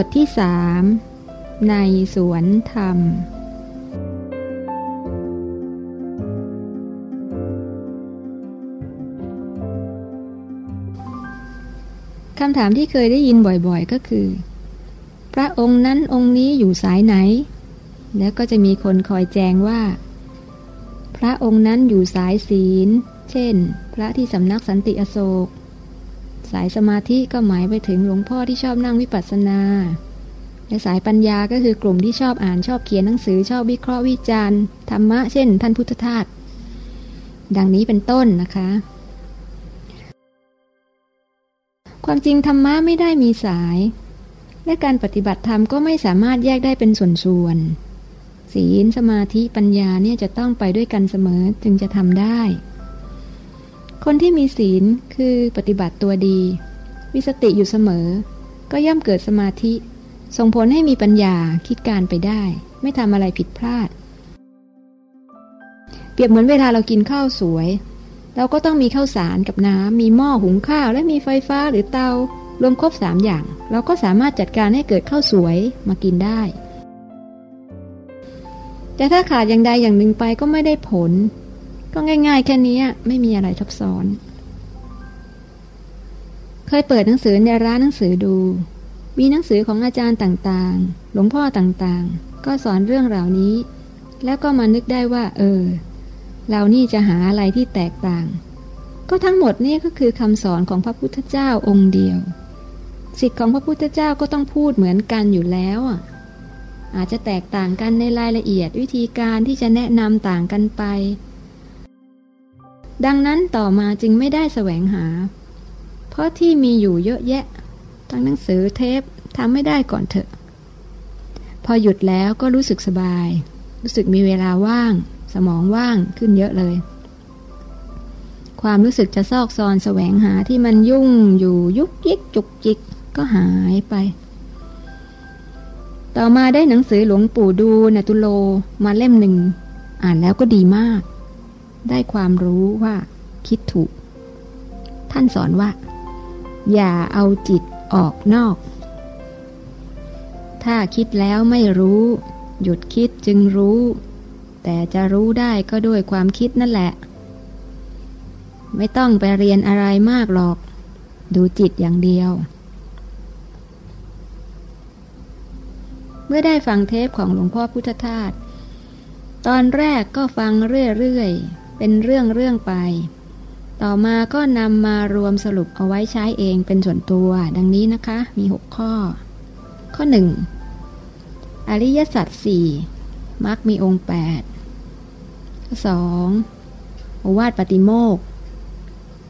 บทที่สามในสวนธรรม คำถามที่เคยได้ยินบ่อยๆก็คือ พระองค์นั้นองค์นี้อยู่สายไหน แล้วก็จะมีคนคอยแจงว่า พระองค์นั้นอยู่สายศีล เช่น พระที่สำนักสันติอโศก สายสมาธิก็หมายไปถึงหลวงพ่อที่ชอบนั่งวิปัสสนาและสายปัญญาก็คือกลุ่มที่ชอบอ่านชอบเขียนหนังสือชอบวิเคราะห์วิจารณ์ธรรมะเช่น ท่านพุทธทาสดังนี้เป็นต้นนะคะ ความจริงธรรมะไม่ได้มีสาย และการปฏิบัติธรรมก็ไม่สามารถแยกได้เป็นส่วนๆศีลสมาธิปัญญาเนี่ยจะต้องไปด้วยกันเสมอจึงจะทำได้ คนที่มีศีลคือปฏิบัติตัวดี มีสติอยู่เสมอ ก็ย่อมเกิดสมาธิ ส่งผลให้มีปัญญาคิดการไปได้ ไม่ทำอะไรผิดพลาด เปรียบเหมือนเวลาเรากินข้าวสวย เราก็ต้องมีข้าวสารกับน้ำมีหม้อหุงข้าว และมีไฟฟ้าหรือเตา รวมครบสามอย่าง เราก็สามารถจัดการให้เกิดข้าวสวยมากินได้ แต่ถ้าขาดอย่างใดอย่างหนึ่งไปก็ไม่ได้ผล ก็ง่ายๆ แค่นี้ไม่มีอะไรซับซ้อน เคยเปิดหนังสือในร้านหนังสือดู มีหนังสือของอาจารย์ต่างๆ หลวงพ่อต่างๆ ก็สอนเรื่องเหล่านี้ แล้วก็มานึกได้ว่า เออ เรานี่จะหาอะไรที่แตกต่าง ก็ทั้งหมดนี่ก็คือคำสอนของพระพุทธเจ้าองค์เดียว สิทธิ์ของพระพุทธเจ้าก็ต้องพูดเหมือนกันอยู่แล้วอะอาจจะแตกต่างกันในรายละเอียดวิธีการที่จะแนะนำต่างกันไป ดังนั้นต่อมาจึงไม่ได้แสวงหา เพราะที่มีอยู่เยอะแยะ ทั้งหนังสือเทปทำไม่ได้ก่อนเถอะ พอหยุดแล้วก็รู้สึกสบาย รู้สึกมีเวลาว่าง สมองว่างขึ้นเยอะเลย ความรู้สึกจะซอกซอนแสวงหาที่มันยุ่งอยู่ยุกยิกจุกจิกก็หายไป ต่อมาได้หนังสือหลวงปู่ดูนตุโลมาเล่มหนึ่ง อ่านแล้วก็ดีมาก ได้ความรู้ว่าคิดถูก ท่านสอนว่า อย่าเอาจิตออกนอก ถ้าคิดแล้วไม่รู้ หยุดคิดจึงรู้ แต่จะรู้ได้ก็ด้วยความคิดนั่นแหละ ไม่ต้องไปเรียนอะไรมากหรอก ดูจิตอย่างเดียว เมื่อได้ฟังเทปของหลวงพ่อพุทธทาสตอนแรกก็ฟังเรื่อย ๆ เป็นเรื่องเรื่องไป ต่อมาก็นำมารวมสรุปเอาไว้ใช้เองเป็นส่วนตัว ดังนี้นะคะ มีหกข้อ ข้อหนึ่งอริยสัจสี่มักมีองค์แปดข้อสองโอวาทปฏิโมก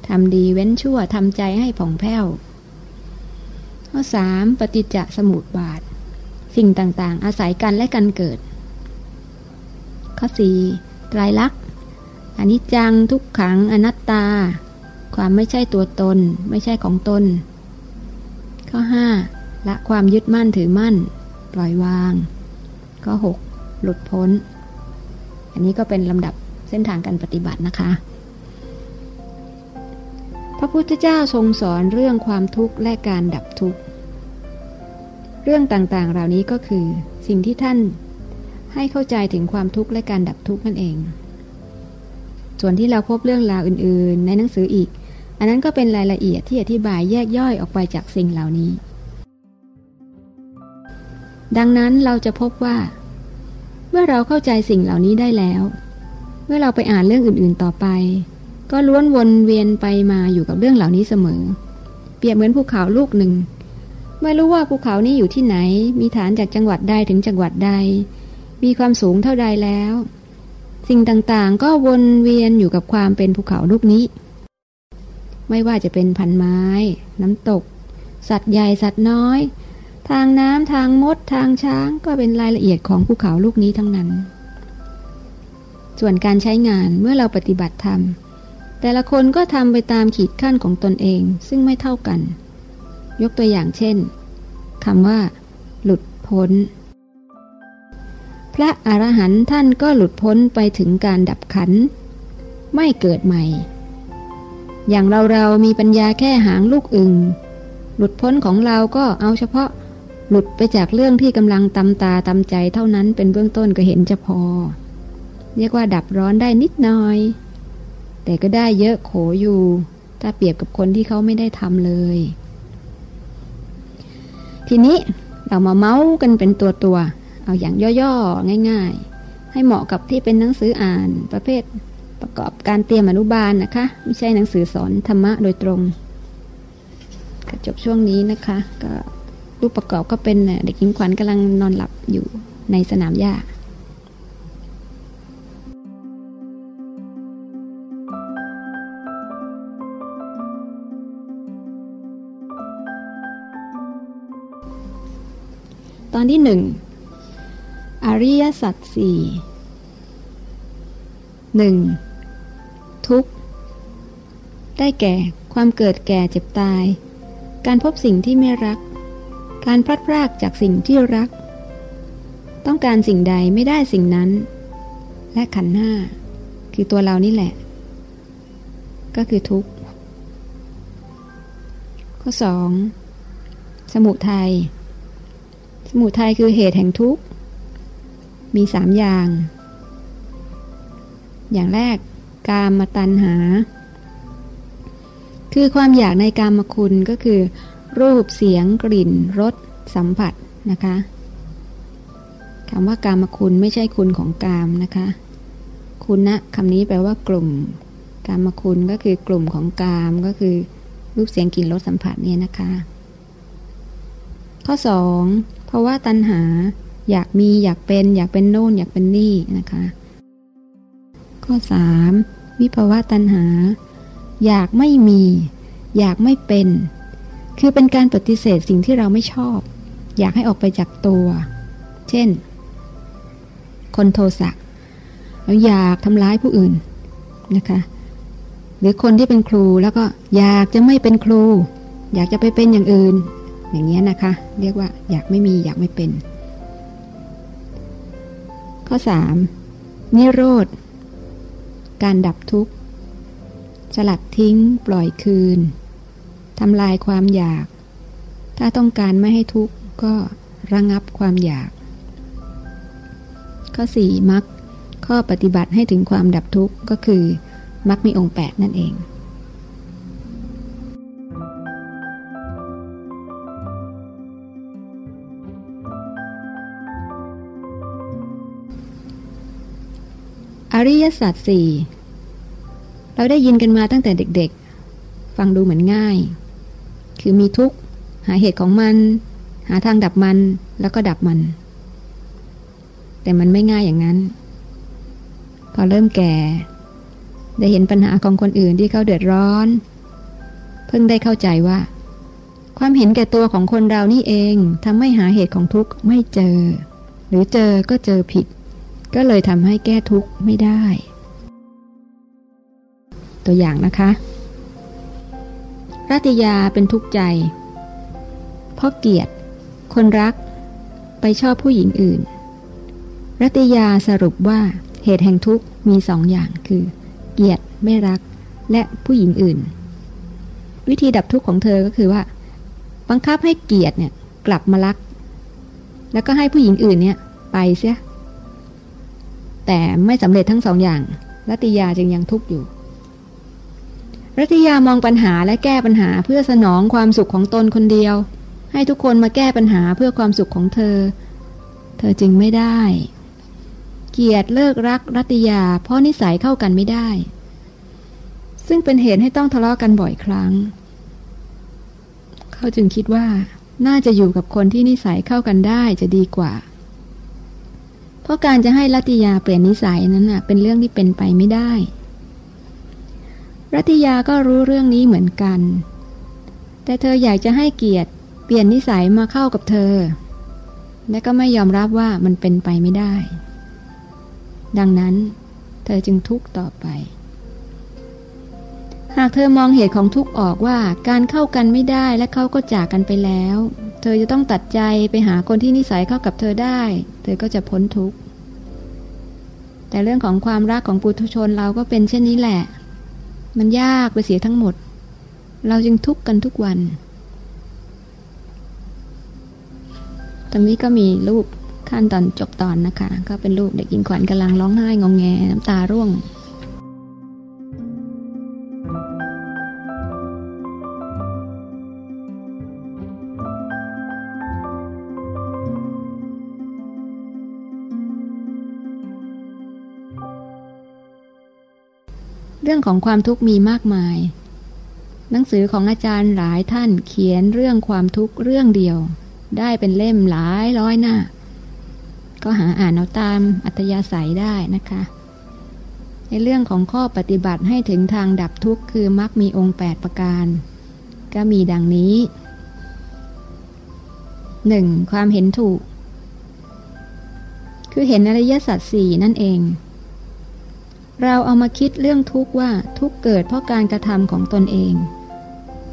ทำดีเว้นชั่วทำใจให้ผ่องแผ้ว ข้อสามปฏิจจสมุปบาท สิ่งต่างๆ อาศัยกันและกันเกิด ข้อสี่ไตรลักษณ อนิจจังทุกขังอนัตตา ความไม่ใช่ตัวตน ไม่ใช่ของตน ข้อห้าละความยึดมั่นถือมั่น ปล่อยวาง ข้อหกหลุดพ้น อันนี้ก็เป็นลำดับเส้นทางการปฏิบัตินะคะ พระพุทธเจ้าทรงสอนเรื่องความทุกข์และการดับทุกข์ เรื่องต่างๆ เหล่านี้ก็คือสิ่งที่ท่านให้เข้าใจถึงความทุกข์และการดับทุกข์นั่นเอง ส่วนที่เราพบเรื่องราวอื่นๆ ในหนังสืออีก อันนั้นก็เป็นรายละเอียดที่อธิบายแยกย่อยออกไปจากสิ่งเหล่านี้ ดังนั้นเราจะพบว่า เมื่อเราเข้าใจสิ่งเหล่านี้ได้แล้ว เมื่อเราไปอ่านเรื่องอื่นๆต่อไป ก็ล้วนวนเวียนไปมาอยู่กับเรื่องเหล่านี้เสมอ เปรียบเหมือนภูเขาลูกหนึ่งไม่รู้ว่าภูเขานี้อยู่ที่ไหน มีฐานจากจังหวัดใดถึงจังหวัดใด มีความสูงเท่าใดแล้ว สิ่งต่างๆ ก็วนเวียนอยู่กับความเป็นภูเขาลูกนี้ ไม่ว่าจะเป็นพันไม้ น้ำตก สัตว์ใหญ่สัตว์น้อย ทางน้ำทางมดทางช้างก็เป็นรายละเอียดของภูเขาลูกนี้ทั้งนั้น ส่วนการใช้งานเมื่อเราปฏิบัติธรรม แต่ละคนก็ทำไปตามขีดขั้นของตนเอง ซึ่งไม่เท่ากัน ยกตัวอย่างเช่นคำว่า หลุดพ้น ระอรหันต์ท่านก็หลุดพ้นไปถึงการดับขัน ไม่เกิดใหม่ อย่างเราเรามีปัญญาแค่หางลูกอึง หลุดพ้นของเราก็เอาเฉพาะหลุดไปจากเรื่องที่กำลังตำตาตำใจเท่านั้นเป็นเบื้องต้นก็เห็นจะพอ เรียกว่าดับร้อนได้นิดหน่อย แต่ก็ได้เยอะโขอยู่ ถ้าเปรียบกับคนที่เขาไม่ได้ทำเลย ทีนี้เรามาเมาส์กันเป็นตัวตัว เอาอย่างย่อๆง่าย ๆ ให้เหมาะกับที่เป็นหนังสืออ่านประเภทประกอบการเตรียมอนุบาลนะคะ ไม่ใช่หนังสือสอนธรรมะโดยตรงจบช่วงนี้นะคะ ก็รูปประกอบก็เป็นเด็กหญิงขวัญกำลังนอนหลับอยู่ในสนามหญ้าตอนที่หนึ่ง อริยสัจสี่หนึ่งทุกข์ ได้แก่ความเกิดแก่เจ็บตาย การพบสิ่งที่ไม่รัก การพลัดพรากจากสิ่งที่รัก ต้องการสิ่งใดไม่ได้สิ่งนั้น และขันห้าคือตัวเรานี่แหละ ก็คือทุกข์ ข้อสองสมุทัยสมุทัยคือเหตุแห่งทุกข์ มีสามอย่าง อย่างแรก กามมาตัณหา คือความอยากในกามคุณก็คือ รูปเสียงกลิ่นรสสัมผัสนะคะคำว่ากามคุณไม่ใช่คุณของกามนะคะ คุณนะคำนี้แปลว่ากลุ่ม กามคุณก็คือกลุ่มของกามก็คือ รูปเสียงกลิ่นรสสัมผัสเนี่ยนะคะ ข้อสองเพราะว่าตัณหา อยากมีอยากเป็น อยากเป็นโน่น อยากเป็นนี่นะคะ ข้อสามวิภาวะตัณหา อยากไม่มี อยากไม่เป็น คือเป็นการปฏิเสธสิ่งที่เราไม่ชอบ อยากให้ออกไปจากตัว เช่น คนโทสะเราอยากทำร้ายผู้อื่นนะคะ หรือคนที่เป็นครูแล้วก็อยากจะไม่เป็นครู อยากจะไปเป็นอย่างอื่น อย่างเงี้ยนะคะ เรียกว่าอยากไม่มีอยากไม่เป็น ข้อ 3. นิโรธ การดับทุกข์ สลัดทิ้ง ปล่อยคืน ทำลายความอยาก ถ้าต้องการไม่ให้ทุกข์ก็ระงับความอยาก ข้อสี่มักข้อปฏิบัติให้ถึงความดับทุกข์ก็คือมักมีองค์แปดนั่นเอง อริยสัจสี่เราได้ยินกันมาตั้งแต่เด็กๆ ฟังดูเหมือนง่าย คือมีทุกข์ หาเหตุของมัน หาทางดับมันแล้วก็ดับมัน แต่มันไม่ง่ายอย่างนั้น พอเริ่มแก่ ได้เห็นปัญหาของคนอื่นที่เขาเดือดร้อน เพิ่งได้เข้าใจว่า ความเห็นแก่ตัวของคนเรานี่เองทำให้หาเหตุของทุกข์ไม่เจอ หรือเจอก็เจอผิด ก็เลยทำให้แก้ทุกข์ไม่ได้ ตัวอย่างนะคะรัตยาเป็นทุกข์ใจ เพราะเกลียดคนรัก ไปชอบผู้หญิงอื่น รัตยาสรุปว่าเหตุแห่งทุกข์มีสองอย่างคือ เกลียดไม่รักและผู้หญิงอื่น วิธีดับทุกข์ของเธอก็คือว่า บังคับให้เกลียดเนี่ยกลับมารัก แล้วก็ให้ผู้หญิงอื่นเนี่ยไปเสีย แต่ไม่สำเร็จทั้งสองอย่างรัติยาจึงยังทุกข์อยู่รัติยามองปัญหาและแก้ปัญหาเพื่อสนองความสุขของตนคนเดียว ให้ทุกคนมาแก้ปัญหาเพื่อความสุขของเธอ เธอจึงไม่ได้ เกียรติเลิกรักรัติยา เพราะนิสัยเข้ากันไม่ได้ ซึ่งเป็นเหตุให้ต้องทะเลาะกันบ่อยครั้ง เขาจึงคิดว่า น่าจะอยู่กับคนที่นิสัยเข้ากันได้จะดีกว่า เพราะการจะให้รัติยาเปลี่ยนนิสัยนั้นเป็นเรื่องที่เป็นไปไม่ได้ รัติยาก็รู้เรื่องนี้เหมือนกัน แต่เธออยากจะให้เกียรติเปลี่ยนนิสัยมาเข้ากับเธอ และก็ไม่ยอมรับว่ามันเป็นไปไม่ได้ ดังนั้น เธอจึงทุกข์ต่อไป หากเธอมองเหตุของทุกข์ออกว่าการเข้ากันไม่ได้และเขาก็จากกันไปแล้ว เธอจะต้องตัดใจไปหาคนที่นิสัยเข้ากับเธอได้ เธอก็จะพ้นทุกข์ แต่เรื่องของความรักของปุถุชนเราก็เป็นเช่นนี้แหละ มันยากไปเสียทั้งหมด เราจึงทุกข์กันทุกวันตรงนี้ก็มีรูปขั้นตอนจบตอนนะคะ ก็เป็นรูปเด็กหญิงขวัญกำลังร้องไห้งองแงน้ำตาร่วง รื่องของความทุกข์มีมากมาย หนังสือของอาจารย์หลายท่านเขียนเรื่องความทุกข์เรื่องเดียว ได้เป็นเล่มหลายร้อยหน้า ก็หาอ่านเอาตามอัตยาศัยได้นะคะในเรื่องของข้อปฏิบัติให้ถึงทางดับทุกข์คือมักมีองค์ 8 ประการ ก็มีดังนี้ 1. ความเห็นถูก คือเห็นอริยสัจสี่นั่นเอง เราเอามาคิดเรื่องทุกข์ว่าทุกข์เกิดเพราะการกระทำของตนเอง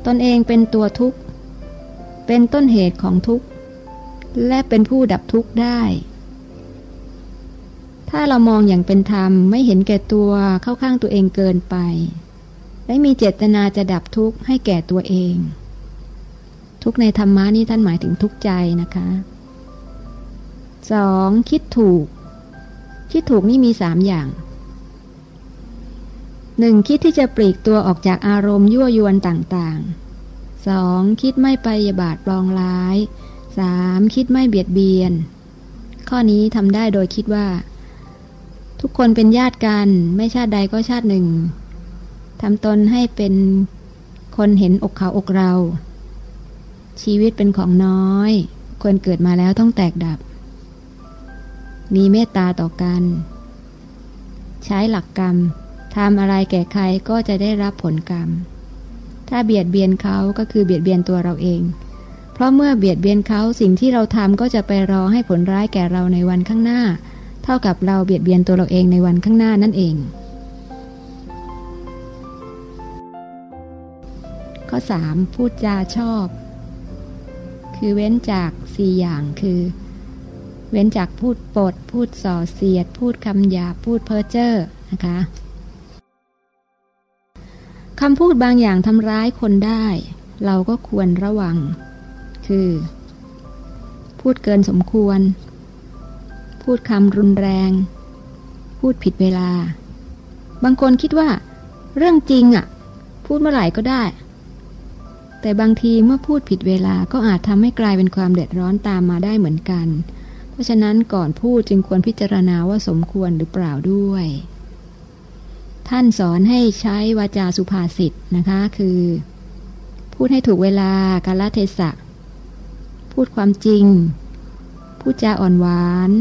ตนเองเป็นตัวทุกข์ เป็นต้นเหตุของทุกข์ และเป็นผู้ดับทุกข์ได้ ถ้าเรามองอย่างเป็นธรรมไม่เห็นแก่ตัวเข้าข้างตัวเองเกินไป และมีเจตนาจะดับทุกข์ให้แก่ตัวเอง ทุกข์ในธรรมะนี่ท่านหมายถึงทุกข์ใจนะคะ 2. คิดถูก คิดถูกนี่มีสามอย่าง หนึ่งคิดที่จะปลีกตัวออกจากอารมณ์ยั่วยวนต่างๆ 2. คิดไม่ไปยาบาทปลองร้าย 3. คิดไม่เบียดเบียน ข้อนี้ทำได้โดยคิดว่า ทุกคนเป็นญาติกัน ไม่ชาติใดก็ชาติหนึ่งทำตนให้เป็นคนเห็นอกเขาอกเรา ชีวิตเป็นของน้อย คนเกิดมาแล้วต้องแตกดับ มีเมตตาต่อกัน ใช้หลักกรรม ทำอะไรแก่ใครก็จะได้รับผลกรรม ถ้าเบียดเบียนเขาก็คือเบียดเบียนตัวเราเอง เพราะเมื่อเบียดเบียนเขาสิ่งที่เราทำก็จะไปรอให้ผลร้ายแก่เราในวันข้างหน้า เท่ากับเราเบียดเบียนตัวเราเองในวันข้างหน้านั่นเอง ข้อ 3. พูดจาชอบ คือเว้นจากสี่อย่างคือเว้นจากพูดปด พูดส่อเสียด พูดคำหยาพูดเพ้อเจ้อนะคะ คำพูดบางอย่างทำร้ายคนได้ เราก็ควรระวัง คือ พูดเกินสมควร พูดคำรุนแรง พูดผิดเวลา บางคนคิดว่า เรื่องจริงอะ่ะ พูดเมื่อไหร่ก็ได้ แต่บางทีเมื่อพูดผิดเวลาก็อาจทำให้กลายเป็นความเดือดร้อนตามมาได้เหมือนกัน เพราะฉะนั้นก่อนพูดจึงควรพิจารณาว่าสมควรหรือเปล่าด้วย ท่านสอนให้ใช้วาจาสุภาษิตนะคะ คือ พูดให้ถูกเวลากาลเทศะ พูดความจริง พูดจาอ่อนหวาน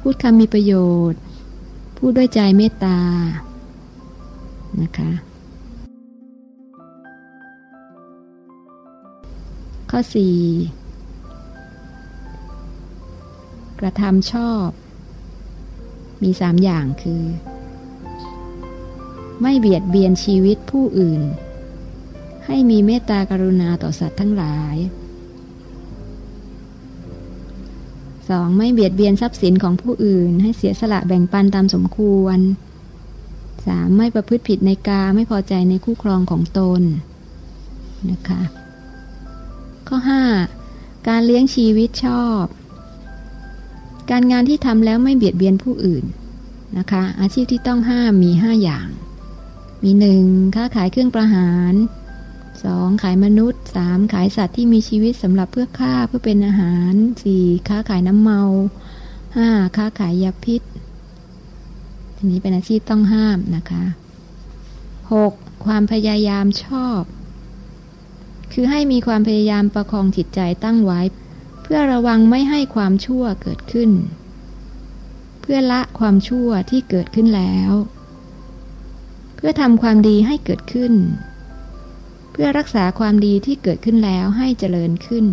พูดคำมีประโยชน์ พูดด้วยใจเมตตา นะคะ ข้อ 4 กระทำชอบ มีสามอย่างคือ ไม่เบียดเบียนชีวิตผู้อื่น ให้มีเมตตากรุณาต่อสัตว์ทั้งหลาย 2. ไม่เบียดเบียนทรัพย์สินของผู้อื่น ให้เสียสละแบ่งปันตามสมควร 3. ไม่ประพฤติผิดในกาไม่พอใจในคู่ครองของตนนะคะข้อ 5. การเลี้ยงชีวิตชอบ การงานที่ทำแล้วไม่เบียดเบียนผู้อื่นนะคะ อาชีพที่ต้องห้ามมี 5 อย่าง มีหนึ่งค้าขายเครื่องประหารสองขายมนุษย์สามขายสัตว์ที่มีชีวิตสำหรับเพื่อฆ่าเพื่อเป็นอาหารสี่ค้าขายน้ำเมาห้าค้าขายยาพิษอันนี้เป็นอาชีพต้องห้ามนะคะหกความพยายามชอบ คือให้มีความพยายามประคองจิตใจตั้งไว้ เพื่อระวังไม่ให้ความชั่วเกิดขึ้น เพื่อละความชั่วที่เกิดขึ้นแล้ว พื่อทำความดีให้เกิดขึ้น เพื่อรักษาความดีที่เกิดขึ้นแล้วให้เจริญขึ้น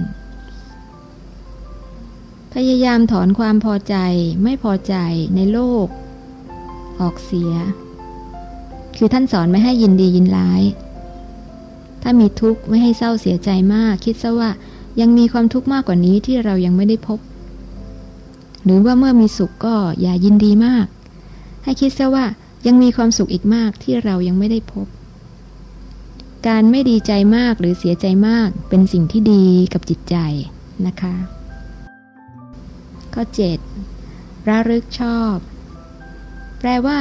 พยายามถอนความพอใจไม่พอใจในโลก ออกเสีย คือท่านสอนไม่ให้ยินดียินร้าย ถ้ามีทุกข์ไม่ให้เศร้าเสียใจมาก คิดซะว่ายังมีความทุกข์มากกว่านี้ที่เรายังไม่ได้พบ หรือว่าเมื่อมีสุขก็อย่ายินดีมาก ให้คิดซะว่า ยังมีความสุขอีกมากที่เรายังไม่ได้พบ การไม่ดีใจมากหรือเสียใจมากเป็นสิ่งที่ดีกับจิตใจนะคะ ข้อเจ็ดระลึกชอบ แปลว่า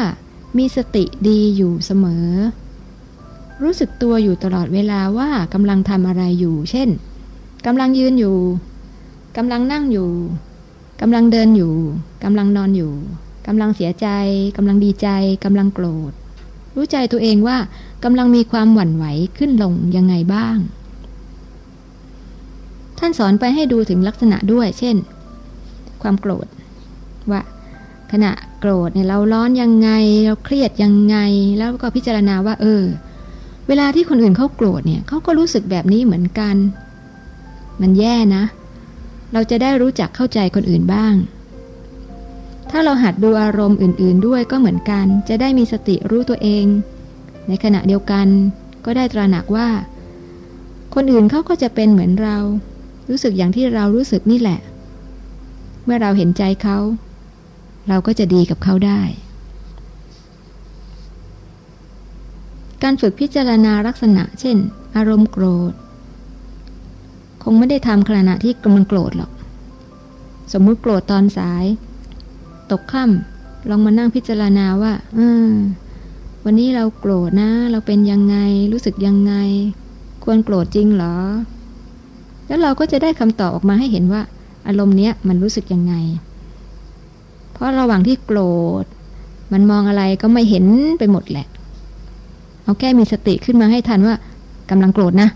มีสติดีอยู่เสมอ รู้สึกตัวอยู่ตลอดเวลาว่ากำลังทำอะไรอยู่ เช่นกำลังยืนอยู่กำลังนั่งอยู่กำลังเดินอยู่กำลังนอนอยู่ กำลังเสียใจกำลังดีใจกำลังโกรธ รู้ใจตัวเองว่ากำลังมีความหวั่นไหวขึ้นลงยังไงบ้าง ท่านสอนไปให้ดูถึงลักษณะด้วย เช่น ความโกรธ ว่าขณะโกรธเนี่ยเราร้อนยังไง เราเครียดยังไง แล้วก็พิจารณาว่า เออ เวลาที่คนอื่นเขาโกรธเนี่ยเขาก็รู้สึกแบบนี้เหมือนกัน มันแย่นะ เราจะได้รู้จักเข้าใจคนอื่นบ้าง ถ้าเราหัดดูอารมณ์อื่นๆด้วยก็เหมือนกัน จะได้มีสติรู้ตัวเอง ในขณะเดียวกัน ก็ได้ตระหนักว่า คนอื่นเขาก็จะเป็นเหมือนเรา รู้สึกอย่างที่เรารู้สึกนี่แหละ เมื่อเราเห็นใจเขา เราก็จะดีกับเขาได้ การฝึกพิจารณาลักษณะ เช่น อารมณ์โกรธ คงไม่ได้ทำขณะที่กำลังโกรธหรอก สมมุติโกรธตอนสาย ตกค่ำลองมานั่งพิจารณาว่าอวันนี้เราโกรธนะ เราเป็นยังไง รู้สึกยังไง ควรโกรธจริงเหรอ แล้วเราก็จะได้คำตอบออกมาให้เห็นว่า อารมณ์เนี้ยมันรู้สึกยังไง เพราะระหว่างที่โกรธ มันมองอะไรก็ไม่เห็นไปหมดแหละ เอาแค่มีสติขึ้นมาให้ทันว่ากำลังโกรธนะ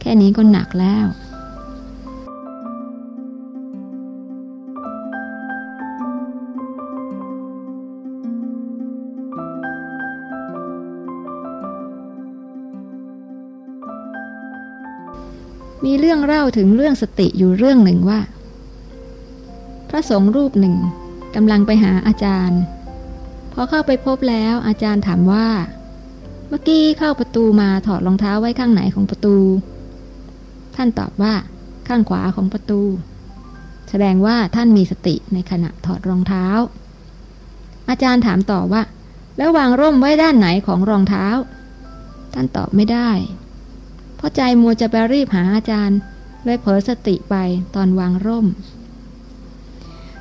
แค่นี้ก็หนักแล้ว มีเรื่องเล่าถึงเรื่องสติอยู่เรื่องหนึ่งว่า พระสงฆ์รูปหนึ่งกำลังไปหาอาจารย์ พอเข้าไปพบแล้วอาจารย์ถามว่า เมื่อกี้เข้าประตูมาถอดรองเท้าไว้ข้างไหนของประตู ท่านตอบว่าข้างขวาของประตู แสดงว่าท่านมีสติในขณะถอดรองเท้า อาจารย์ถามต่อว่า แล้ววางร่มไว้ด้านไหนของรองเท้า ท่านตอบไม่ได้ เพราะใจมัวจะไปรีบหาอาจารย์ เลยเผลอสติไปตอนวางร่ม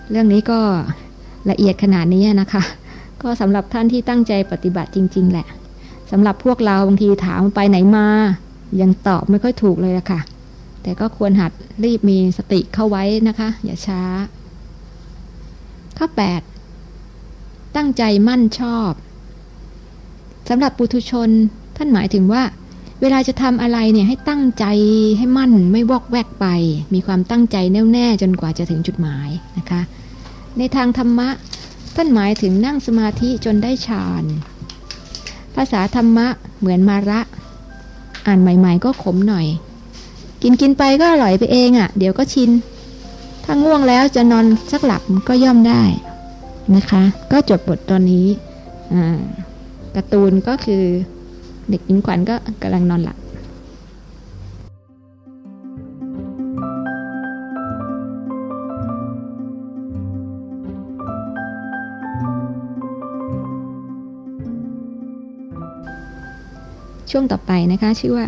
เรื่องนี้ก็ละเอียดขนาดนี้นะคะ ก็สำหรับท่านที่ตั้งใจปฏิบัติจริง ๆ แหละสำหรับพวกเราบางทีถามไปไหนมา ยังตอบไม่ค่อยถูกเลยะค่ะ แต่ก็ควรหัดรีบมีสติเข้าไว้นะคะ อย่าช้า ข้อ 8 ตั้งใจมั่นชอบสำหรับปุถุชนท่านหมายถึงว่า เวลาจะทำอะไรเนี่ยให้ตั้งใจให้มั่นไม่วอกแวกไป มีความตั้งใจแน่วแน่จนกว่าจะถึงจุดหมายนะคะ ในทางธรรมะท่านหมายถึงนั่งสมาธิจนได้ฌานภาษาธรรมะเหมือนมาระ อ่านใหม่ ๆ ก็ขมหน่อย กินกินไปก็อร่อยไปเองอะ่ะ เดี๋ยวก็ชิน ถ้าง่วงแล้วจะนอนสักหลับก็ย่อมได้นะคะ ก็จบบทตอนนี้การ์ตูนก็คือ เด็กหญิงขวัญก็กำลังนอนหลับช่วงต่อไปนะคะชื่อว่า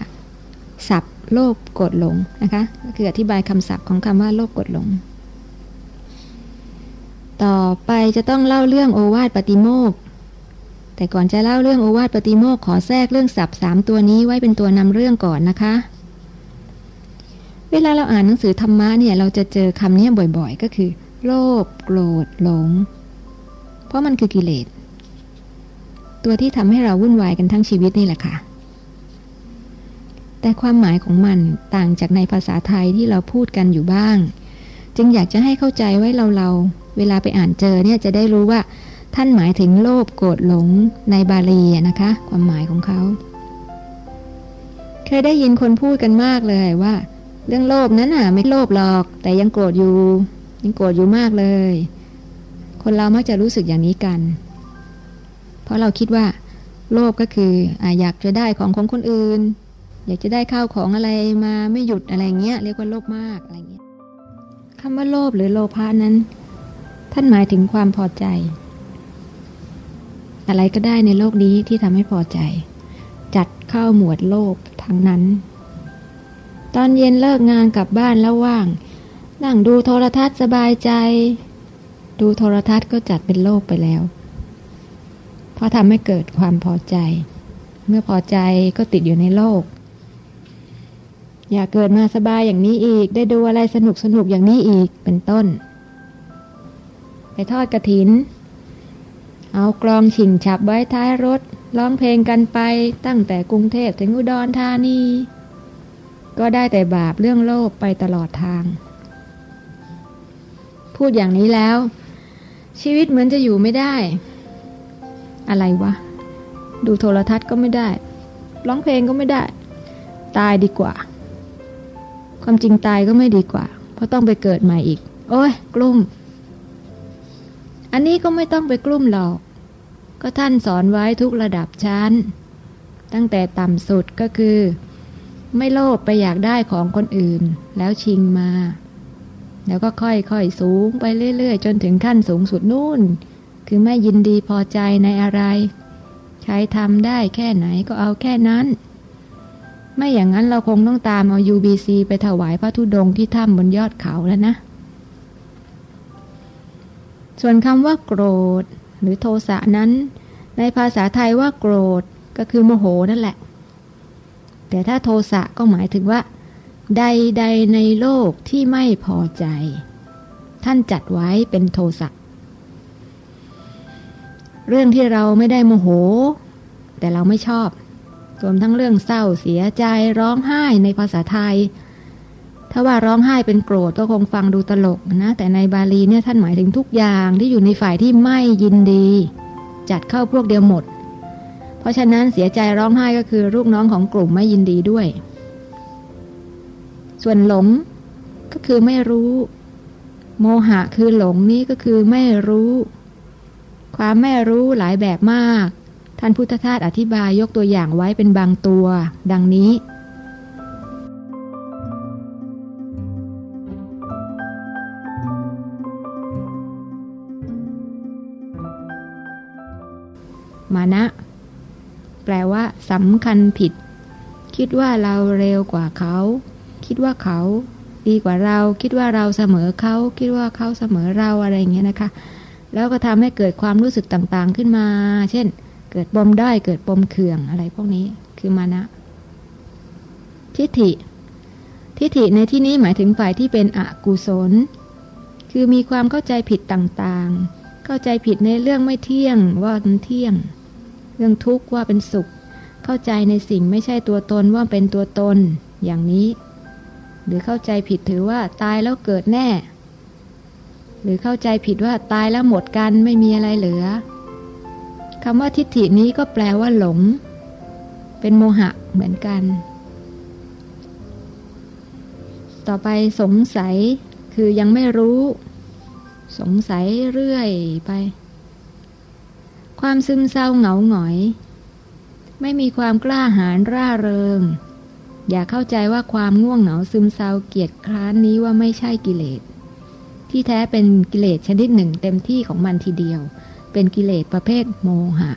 สับโลภโกรธหลงนะคะก็คืออธิบายคำศัพท์ของคำว่าโลภโกรธหลง ต่อไปจะต้องเล่าเรื่องโอวาทปฏิโมก แต่ก่อนจะเล่าเรื่องโอวาทปฏิโมกขอแทรกเรื่องศัพท์สามตัวนี้ไว้เป็นตัวนำเรื่องก่อนนะคะ เวลาเราอ่านหนังสือธรรมะเนี่ยเราจะเจอคำนี้บ่อยๆ ก็คือ โลภโกรธหลง เพราะมันคือกิเลส ตัวที่ทำให้เราวุ่นวายกันทั้งชีวิตนี่แหละค่ะ แต่ความหมายของมันต่างจากในภาษาไทยที่เราพูดกันอยู่บ้าง จึงอยากจะให้เข้าใจไว้เราเราเวลาไปอ่านเจอเนี่ยจะได้รู้ว่า ท่านหมายถึงโลภโกรธหลงในบาลีนะคะ ความหมายของเขา เคยได้ยินคนพูดกันมากเลยว่า เรื่องโลภนั้นน่ะ ไม่โลภหรอก แต่ยังโกรธอยู่ ยังโกรธอยู่มากเลย คนเรามักจะรู้สึกอย่างนี้กัน เพราะเราคิดว่า โลภก็คือออยากจะได้ของของคนอื่น อยากจะได้ข้าวของอะไรมาไม่หยุดอะไรเงี้ย เรียกว่าโลภมากอะไรเงี้ยคำว่าโลภหรือโลภานั้น ท่านหมายถึงความพอใจ อะไรก็ได้ในโลกนี้ที่ทำให้พอใจ จัดเข้าหมวดโลภทั้งนั้น ตอนเย็นเลิกงานกลับบ้านแล้วว่าง นั่งดูโทรทัศน์สบายใจ ดูโทรทัศน์ก็จัดเป็นโลกไปแล้ว เพราะทำให้เกิดความพอใจ เมื่อพอใจก็ติดอยู่ในโลก อยากเกิดมาสบายอย่างนี้อีก ได้ดูอะไรสนุกสนุกอย่างนี้อีกเป็นต้น ไปทอดกระถิน เอากลองฉิงฉับไว้ท้ายรถ ร้องเพลงกันไปตั้งแต่กรุงเทพถึงอุดรธานี ก็ได้แต่บาปเรื่องโลภไปตลอดทาง พูดอย่างนี้แล้ว ชีวิตเหมือนจะอยู่ไม่ได้ อะไรวะ ดูโทรทัศน์ก็ไม่ได้ ร้องเพลงก็ไม่ได้ ตายดีกว่า ความจริงตายก็ไม่ดีกว่า เพราะต้องไปเกิดใหม่อีก โอ้ยกลุ้ม อันนี้ก็ไม่ต้องไปกลุ้มหรอก ก็ท่านสอนไว้ทุกระดับชั้น ตั้งแต่ต่ำสุดก็คือ ไม่โลภไปอยากได้ของคนอื่น แล้วชิงมา แล้วก็ค่อยๆสูงไปเรื่อยๆ จนถึงขั้นสูงสุดนู่น คือไม่ยินดีพอใจในอะไร ใช้ทำได้แค่ไหนก็เอาแค่นั้น ไม่อย่างนั้นเราคงต้องตามเอา UBC ไปถวายพระธุดงที่ถ้ำบนยอดเขาแล้วนะ ส่วนคำว่าโกรธ หรือโทสะนั้น ในภาษาไทยว่าโกรธก็คือโมโหนั่นแหละ แต่ถ้าโทสะก็หมายถึงว่า ใดๆในโลกที่ไม่พอใจ ท่านจัดไว้เป็นโทสะเรื่องที่เราไม่ได้โมโห แต่เราไม่ชอบ รวมทั้งเรื่องเศร้าเสียใจร้องไห้ในภาษาไทย ถ้าว่าร้องไห้เป็นโกรธก็คงฟังดูตลกนะ แต่ในบาลีเนี่ยท่านหมายถึงทุกอย่างที่อยู่ในฝ่ายที่ไม่ยินดี จัดเข้าพวกเดียวหมด เพราะฉะนั้นเสียใจร้องไห้ก็คือลูกน้องของกลุ่มไม่ยินดีด้วย ส่วนหลงก็คือไม่รู้ โมหะคือหลงนี่ก็คือไม่รู้ ความไม่รู้หลายแบบมาก ท่านพุทธทาสอธิบายยกตัวอย่างไว้เป็นบางตัว ดังนี้ มานะ แปลว่าสำคัญผิด คิดว่าเราเร็วกว่าเขา คิดว่าเขา ดีกว่าเรา คิดว่าเราเสมอเขา คิดว่าเขาเสมอเราอะไรอย่างเงี้ยนะคะ แล้วก็ทำให้เกิดความรู้สึกต่างๆขึ้นมา เช่น เกิดปมด้อยเกิดปมเขื่องอะไรพวกนี้คือมานะ ทิฏฐิ ทิฏฐิในที่นี้หมายถึงฝ่ายที่เป็นอกุศล คือมีความเข้าใจผิดต่างๆเข้าใจผิดในเรื่องไม่เที่ยงว่ามันเที่ยง เรื่องทุกข์ว่าเป็นสุข เข้าใจในสิ่งไม่ใช่ตัวตนว่าเป็นตัวตนอย่างนี้ หรือเข้าใจผิดถือว่าตายแล้วเกิดแน่ หรือเข้าใจผิดว่าตายแล้วหมดกันไม่มีอะไรเหลือคำว่าทิฏฐินี้ก็แปลว่าหลง เป็นโมหะเหมือนกัน ต่อไปสงสัยคือยังไม่รู้ สงสัยเรื่อยไป ความซึมเศร้าเหงาหงอย ไม่มีความกล้าหาญร่าเริง อย่าเข้าใจว่าความง่วงเหงาซึมเศร้าเกียดคร้านนี้ว่าไม่ใช่กิเลส ที่แท้เป็นกิเลสชนิดหนึ่งเต็มที่ของมันทีเดียว เป็นกิเลสประเภทโมหะ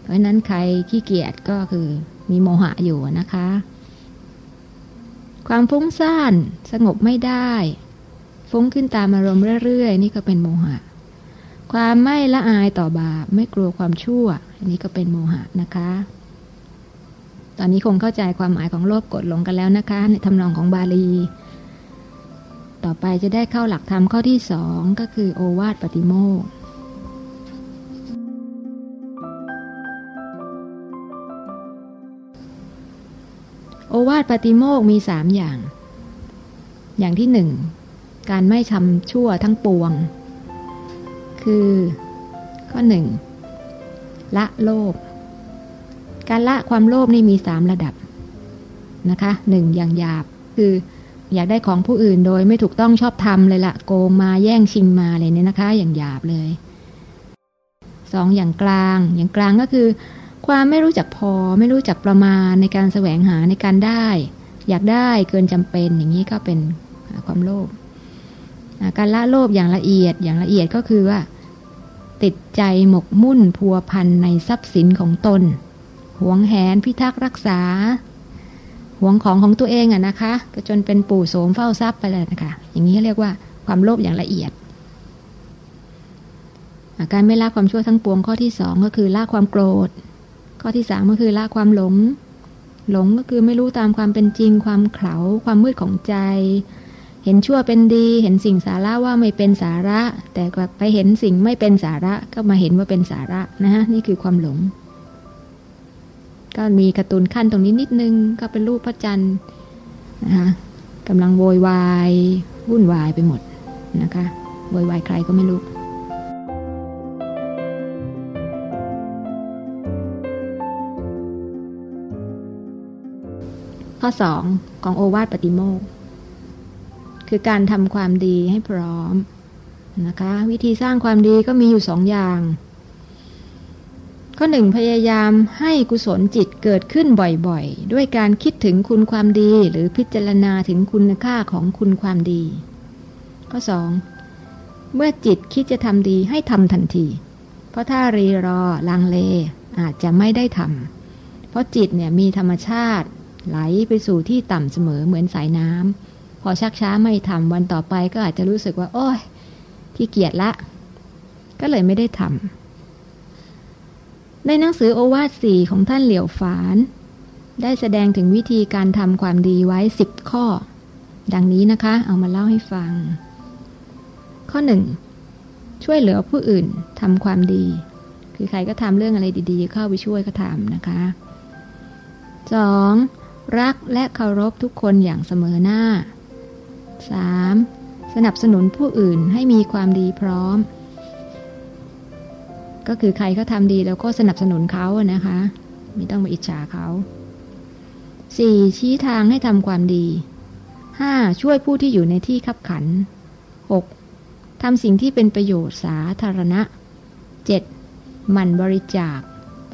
เพราะนั้นใครขี้เกียจก็คือมีโมหะอยู่นะคะ ความฟุ้งซ่านสงบไม่ได้ ฟุ้งขึ้นตามอารมณ์เรื่อยๆ นี่ก็เป็นโมหะ ความไม่ละอายต่อบาปไม่กลัวความชั่ว อันนี้ก็เป็นโมหะนะคะ ตอนนี้คงเข้าใจความหมายของโลภกดลงกันแล้วนะคะ ในทำนองของบาลี ต่อไปจะได้เข้าหลักธรรมข้อที่สองก็คือโอวาทปฏิโมกโอวาทปฏิโมกมีสามอย่าง อย่างที่หนึ่งการไม่ทำชั่วทั้งปวง คือ ข้อหนึ่งละโลภการละความโลภนี่มีสามระดับนะคะหนึ่งอย่างหยาบคืออยากได้ของผู้อื่นโดยไม่ถูกต้องชอบทำเลยละโกงมาแย่งชิงมาเลยเนี่ยนะคะ อย่างหยาบเลยสองอย่างกลาง อย่างกลางก็คือ ความไม่รู้จักพอไม่รู้จักประมาณในการแสวงหาในการได้ อยากได้เกินจำเป็นอย่างนี้ก็เป็นความโลภ การละโลภอย่างละเอียดอย่างละเอียดก็คือว่า ติดใจหมกมุ่นพัวพันในทรัพย์สินของตน หวงแหนพิทักษ์รักษา หวงของของตัวเองอะนะคะ ก็จนเป็นปู่โสมเฝ้าทรัพย์ไปเลยนะคะ อย่างนี้เรียกว่าความโลภอย่างละเอียดการไม่ละความชั่วทั้งปวงข้อที่สองก็คือละความโกรธ ข้อที่สามก็คือละความหลง หลงก็คือไม่รู้ตามความเป็นจริง ความเข่าความมืดของใจ เห็นชั่วเป็นดี เห็นสิ่งสาระว่าไม่เป็นสาระ แต่กลับไปเห็นสิ่งไม่เป็นสาระก็มาเห็นว่าเป็นสาระนะฮะนี่คือความหลง ก็มีการะตุนขั้นตรงนี้นิดนึง ก็เป็นรูปพระจันทร์นะคะกำลังโวยวายวุ่นวายไปหมดนะคะโวยวายใครก็ไม่รู้ข้อสองของโอวาทปฏิโมก คือการทำความดีให้พร้อมนะคะ วิธีสร้างความดีก็มีอยู่สองอย่าง ข้อหนึ่งพยายามให้กุศลจิตเกิดขึ้นบ่อยๆ ด้วยการคิดถึงคุณความดี หรือพิจารณาถึงคุณค่าของคุณความดี ข้อสองเมื่อจิตคิดจะทำดีให้ทำทันที เพราะถ้ารีรอลังเลอาจจะไม่ได้ทำเพราะจิตเนี่ยมีธรรมชาติไหลไปสู่ที่ต่ำเสมอเหมือนสายน้ำ พอชักช้าไม่ทำวันต่อไปก็อาจจะรู้สึกว่า โอ้ยที่เกียจละ ก็เลยไม่ได้ทำในหนังสือโอวาทสี่ของท่านเหลียวฝาน ได้แสดงถึงวิธีการทำความดีไว้สิบข้อ ดังนี้นะคะ เอามาเล่าให้ฟัง ข้อหนึ่งช่วยเหลือผู้อื่นทำความดี คือใครก็ทำเรื่องอะไรดี ๆ เข้าไปช่วยก็ทำนะคะสองรักและเคารพทุกคนอย่างเสมอหน้า 3. สนับสนุนผู้อื่นให้มีความดีพร้อม ก็คือใครเขาทำดีแล้วก็สนับสนุนเขาอะนะคะ ไม่ต้องมาอิจฉาเขา 4. ชี้ทางให้ทำความดี 5. ช่วยผู้ที่อยู่ในที่ขับขัน 6. ทำสิ่งที่เป็นประโยชน์สาธารณะ 7. มันบริจาค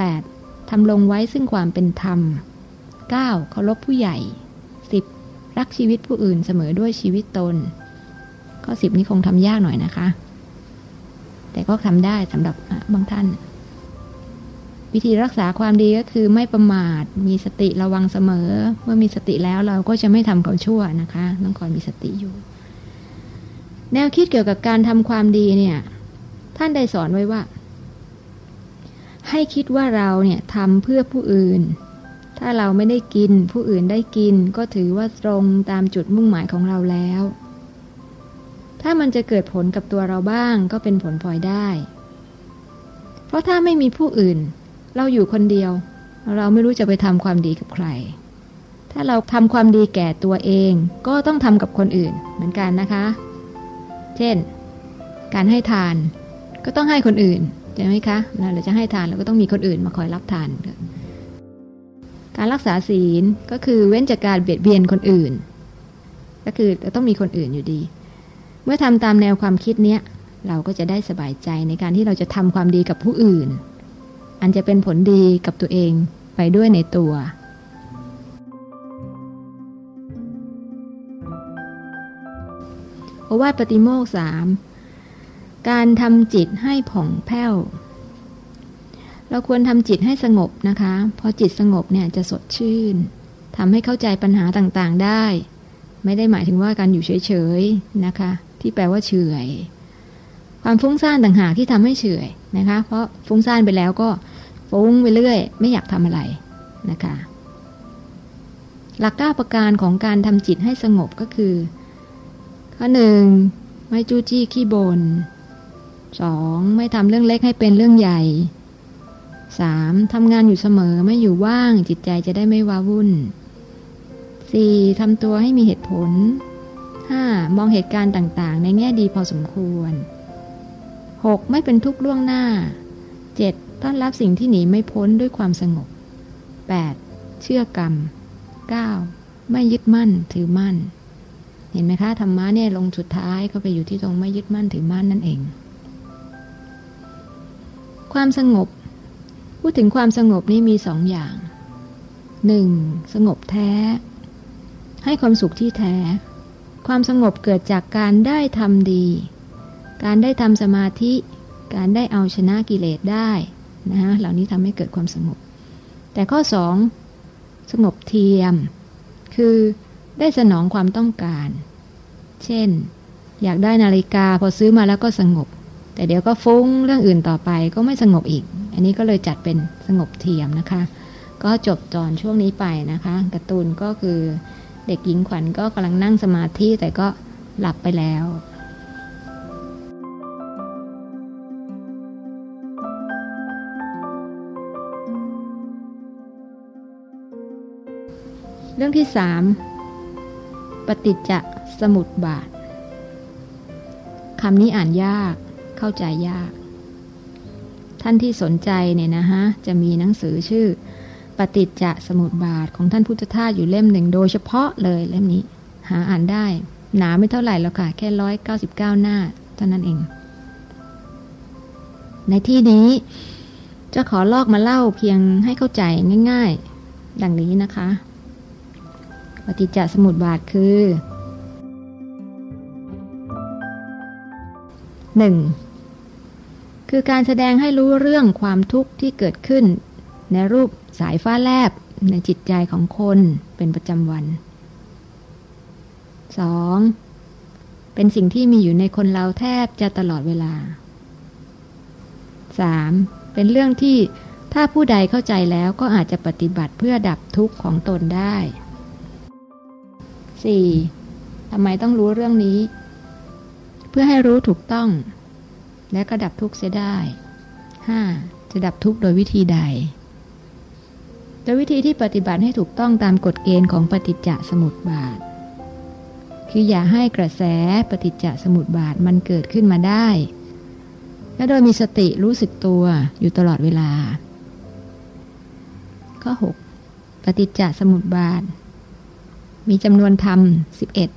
8. ทำลงไว้ซึ่งความเป็นธรรม 9. เคารพผู้ใหญ่ รักชีวิตผู้อื่นเสมอด้วยชีวิตตน ข้อสิบนี้คงทำยากหน่อยนะคะ แต่ก็ทำได้สำหรับบางท่าน วิธีรักษาความดีก็คือไม่ประมาท มีสติระวังเสมอ เมื่อมีสติแล้วเราก็จะไม่ทำความชั่วนะคะต้องคอยมีสติอยู่ แนวคิดเกี่ยวกับการทำความดีเนี่ย ท่านได้สอนไว้ว่า ให้คิดว่าเราเนี่ยทำเพื่อผู้อื่น ถ้าเราไม่ได้กิน ผู้อื่นได้กินก็ถือว่าตรงตามจุดมุ่งหมายของเราแล้ว ถ้ามันจะเกิดผลกับตัวเราบ้างก็เป็นผลพลอยได้ เพราะถ้าไม่มีผู้อื่น เราอยู่คนเดียว เราไม่รู้จะไปทำความดีกับใคร ถ้าเราทำความดีแก่ตัวเองก็ต้องทำกับคนอื่นเหมือนกันนะคะ เช่น การให้ทานก็ต้องให้คนอื่นใช่ไหมคะเราจะให้ทานเราก็ต้องมีคนอื่นมาคอยรับทาน การรักษาศีลก็คือเว้นจากการเบียดเบียนคนอื่น ก็คือต้องมีคนอื่นอยู่ดี เมื่อทำตามแนวความคิดเนี้ยเราก็จะได้สบายใจในการที่เราจะทำความดีกับผู้อื่น อันจะเป็นผลดีกับตัวเองไปด้วยในตัวโอวาทปฏิโมกสามการทำจิตให้ผ่องแผ้ว เราควรทำจิตให้สงบนะคะพอจิตสงบเนี่ยจะสดชื่นทำให้เข้าใจปัญหาต่างๆได้ ไม่ได้หมายถึงว่าการอยู่เฉยๆนะคะ ที่แปลว่าเฉยความฟุ้งซ่านต่างหากที่ทำให้เฉยนะคะ เพราะฟุ้งซ่านไปแล้วก็ฟุ้งไปเรื่อย ไม่อยากทำอะไรนะคะ หลักก้าประการของการทำจิตให้สงบก็คือ ข้อหนึ่งไม่จู้จี้ขี้บน่นสองไม่ทำเรื่องเล็กให้เป็นเรื่องใหญ่ 3. ทำงานอยู่เสมอไม่อยู่ว่างจิตใจจะได้ไม่ว้าวุ่น 4. ทำตัวให้มีเหตุผล 5. มองเหตุการณ์ต่างๆ ในแง่ดีพอสมควร 6. ไม่เป็นทุกข์ล่วงหน้า 7. ต้อนรับสิ่งที่หนีไม่พ้นด้วยความสงบ 8. เชื่อกรรม 9. ไม่ยึดมั่นถือมั่น เห็นไหมคะธรรมะเนี่ยลงสุดท้ายก็ไปอยู่ที่ตรงไม่ยึดมั่นถือมั่นนั่นเอง ความสงบ พูดถึงความสงบนี่มีสองอย่างหนึ่งสงบแท้ ให้ความสุขที่แท้ ความสงบเกิดจากการได้ทำดี การได้ทำสมาธิ การได้เอาชนะกิเลสได้นะฮะเหล่านี้ทำให้เกิดความสงบ แต่ข้อสองสงบเทียม คือได้สนองความต้องการ เช่น อยากได้นาฬิกาพอซื้อมาแล้วก็สงบ แต่เดี๋ยวก็ฟุ้งเรื่องอื่นต่อไปก็ไม่สงบอีก อันนี้ก็เลยจัดเป็นสงบเทียมนะคะ ก็จบตอนช่วงนี้ไปนะคะการ์ตูนก็คือเด็กหญิงขวัญก็กำลังนั่งสมาธิแต่ก็หลับไปแล้วเรื่องที่สามปฏิจจสมุทบาท คำนี้อ่านยาก เข้าใจยาก ท่านที่สนใจเนี่ยนะฮะจะมีหนังสือชื่อ ปฏิจจสมุทบาทของท่านพุทธทาสอยู่เล่มหนึ่งโดยเฉพาะเลยเล่มนี้ หาอ่านได้ หนาไม่เท่าไหร่แล้วค่ะ แค่ร้อยเก้าสิบเก้าหน้าเท่านั้นเอง ในที่นี้จะขอลอกมาเล่าเพียงให้เข้าใจง่าย ๆ ดังนี้นะคะ ปฏิจจสมุทบาทคือ 1. คือการแสดงให้รู้เรื่องความทุกข์ที่เกิดขึ้น ในรูปสายฟ้าแลบในจิตใจของคนเป็นประจำวัน 2. เป็นสิ่งที่มีอยู่ในคนเราแทบจะตลอดเวลา 3. เป็นเรื่องที่ถ้าผู้ใดเข้าใจแล้วก็อาจจะปฏิบัติเพื่อดับทุกข์ของตนได้ 4. ทำไมต้องรู้เรื่องนี้ เพื่อให้รู้ถูกต้อง และก็ดับทุกข์เสียได้ 5. จะดับทุกข์โดยวิธีใด โดยวิธีที่ปฏิบัติให้ถูกต้องตามกฎเกณฑ์ของปฏิจจสมุติบาท คืออย่าให้กระแสปฏิจจสมุติบาทมันเกิดขึ้นมาได้ และโดยมีสติรู้สึกตัวอยู่ตลอดเวลา ข้อ 6. ปฏิจจสมุติบาท มีจำนวนธรรมสิบเอ็ด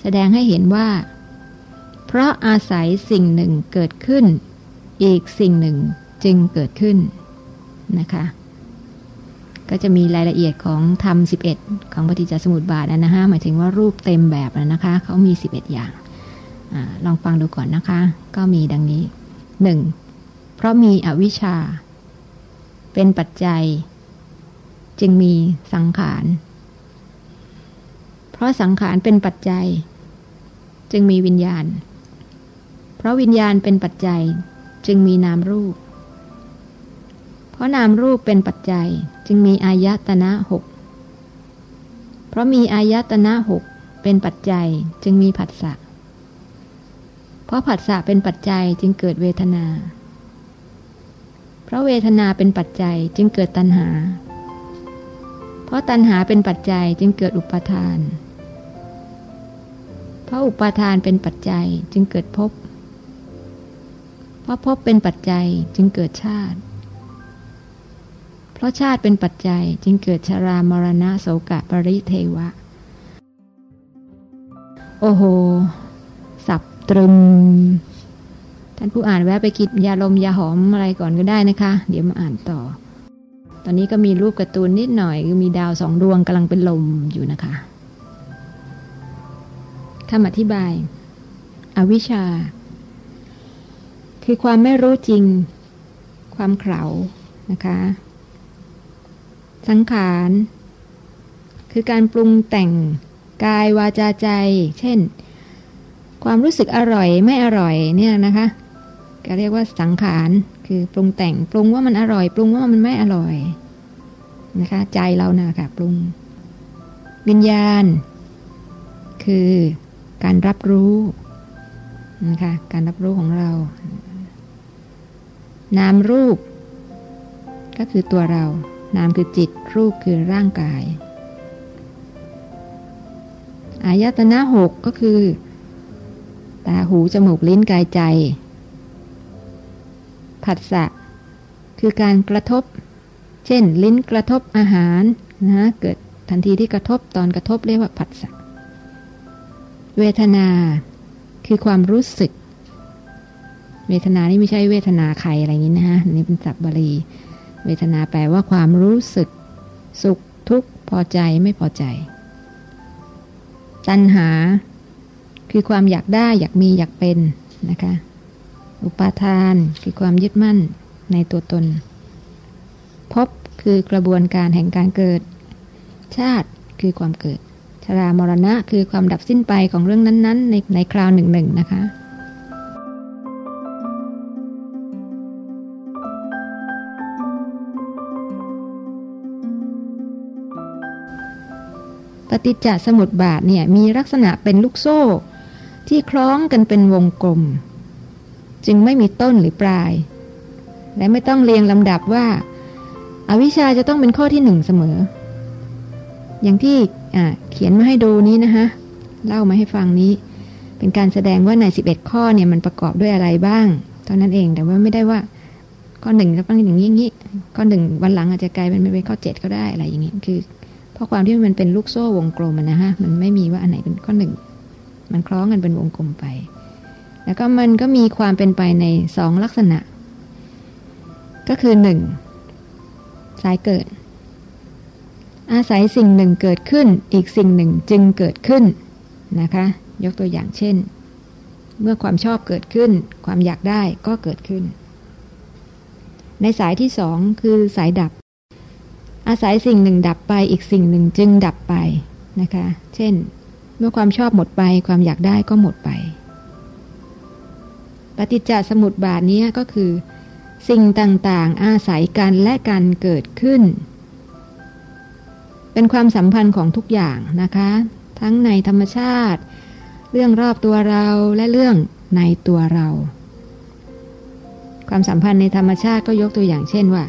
แสดงให้เห็นว่า เพราะอาศัยสิ่งหนึ่งเกิดขึ้น อีกสิ่งหนึ่งจึงเกิดขึ้นนะคะ ก็จะมีรายละเอียดของธรรมสิบเอ็ดของปฏิจจสมุปบาทนะฮะหมายถึงว่ารูปเต็มแบบนะคะ เขามีสิบเอ็ดอย่างอลองฟังดูก่อนนะคะ ก็มีดังนี้หนึ่งเพราะมีอวิชชา เป็นปัจจัย จึงมีสังขาร เพราะสังขารเป็นปัจจัย จึงมีวิญญาณ เพราะวิญญาณเป็นปัจจัยจึงมีนามรูป เพราะนามรูปเป็นปัจจัยจึงมีอายตนะหกเพราะมีอายตนะหกเป็นปัจจัยจึงมีผัสสะ เพราะผัสสะเป็นปัจจัยจึงเกิดเวทนา เพราะเวทนาเป็นปัจจัยจึงเกิดตัณหา เพราะตัณหาเป็นปัจจัยจึงเกิดอุปาทาน เพราะอุปาทานเป็นปัจจัยจึงเกิดภพ เพราะภพเป็นปัจจัยจึงเกิดชาติ เพราะชาติเป็นปัจจัยจึงเกิดชรามรณะโสกะปริเทวะ โอ้โห สับตรึม ท่านผู้อ่านแวะไปกินยาลมยาหอมอะไรก่อนก็ได้นะคะ เดี๋ยวมาอ่านต่อ ตอนนี้ก็มีรูปการ์ตูนนิดหน่อย คือมีดาวสองดวงกำลังเป็นลมอยู่นะคะคำอธิบาย อวิชชา คือความไม่รู้จริง ความเข่านะคะ สังขาร คือการปรุงแต่งกายวาจาใจ เช่น ความรู้สึกอร่อยไม่อร่อยเนี่ยนะคะก็เรียกว่าสังขารคือปรุงแต่งปรุงว่ามันอร่อย ปรุงว่ามันไม่อร่อยนะคะ ใจเรานะค่ะปรุง วิญญาณ คือการรับรู้นะคะการรับรู้ของเรา นามรูป ก็คือตัวเรา นามคือจิต รูปคือร่างกาย อายตนะหกก็คือ ตาหู จมูก ลิ้นกายใจ ผัสสะ คือการกระทบ เช่น ลิ้นกระทบอาหารนะเกิดทันทีที่กระทบตอนกระทบเรียกว่าผัสสะ เวทนา คือความรู้สึก เวทนานี่ไม่ใช่เวทนาใครอะไรอย่างนี้นะฮะนี่เป็นศัพท์บาลี เวทนาแปลว่าความรู้สึก สุขทุกข์พอใจไม่พอใจ ตัณหา คือความอยากได้อยากมีอยากเป็นนะคะ อุปาทานคือความยึดมั่นในตัวตน พบคือกระบวนการแห่งการเกิด ชาติคือความเกิด ชรามรณะคือความดับสิ้นไปของเรื่องนั้น ๆ ในในคราวหนึ่งหนึ่งนะคะ ปฏิจจสมุทบาทเนี่ยมีลักษณะเป็นลูกโซ่ ที่คล้องกันเป็นวงกลม จึงไม่มีต้นหรือปลาย และไม่ต้องเรียงลำดับว่าอาวิชชาจะต้องเป็นข้อที่หนึ่งเสมอ อย่างที่เขียนมาให้ดูนี้นะคะเล่ามาให้ฟังนี้ เป็นการแสดงว่าใน 11 ข้อเนี่ยมันประกอบด้วยอะไรบ้างเท่านั้นเองแต่ว่าไม่ได้ว่า ข้อหนึ่งจะต้องอย่างนี้อย่างนี้ข้อหนึ่งวันหลังอาจจะกลายเป็นเป็นข้อเจ็ดก็ได้อะไรอย่างนี้คือ เพราะความที่มันเป็นลูกโซ่วงกลมนะฮะมันไม่มีว่าอันไหนเป็นข้อหนึ่งมันคล้องกันเป็นวงกลมไป แล้วก็มันก็มีความเป็นไปในสองลักษณะ ก็คือหนึ่งสายเกิด อาศัยสิ่งหนึ่งเกิดขึ้น อีกสิ่งหนึ่งจึงเกิดขึ้นนะคะ ยกตัวอย่างเช่น เมื่อความชอบเกิดขึ้น ความอยากได้ก็เกิดขึ้น ในสายที่สองคือสายดับ อาศัยสิ่งหนึ่งดับไปอีกสิ่งหนึ่งจึงดับไปนะคะ เช่น เมื่อความชอบหมดไปความอยากได้ก็หมดไป ปฏิจจสมุปบาทนี้ก็คือ สิ่งต่างๆ อาศัยกันและการเกิดขึ้น เป็นความสัมพันธ์ของทุกอย่างนะคะ ทั้งในธรรมชาติ เรื่องรอบตัวเราและเรื่องในตัวเรา ความสัมพันธ์ในธรรมชาติก็ยกตัวอย่างเช่นว่า